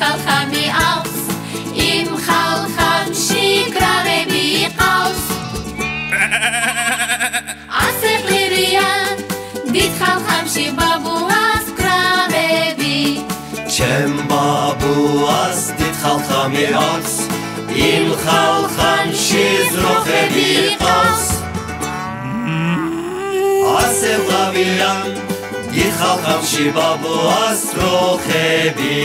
ხალხამი აქვს. იმ ხალხამში კრავები ყავს ასე ღირიან დიდ ხალხამში ბაბუას კრავები ჩემ ბაბუას დიდ ხალხამი აქვს. იმ ხალხამში ზროხები ყავს ასე ღირიან დიდ ხალხამში ბაბუას ზროხები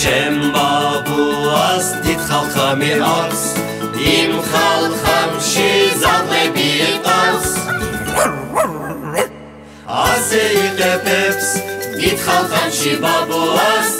ჩემ ბაბუას დიდ ხალხამი აქვს იმ ხალხამში ზალები ყავს ასე იყებებს დიდ ხალხამში ბაბუას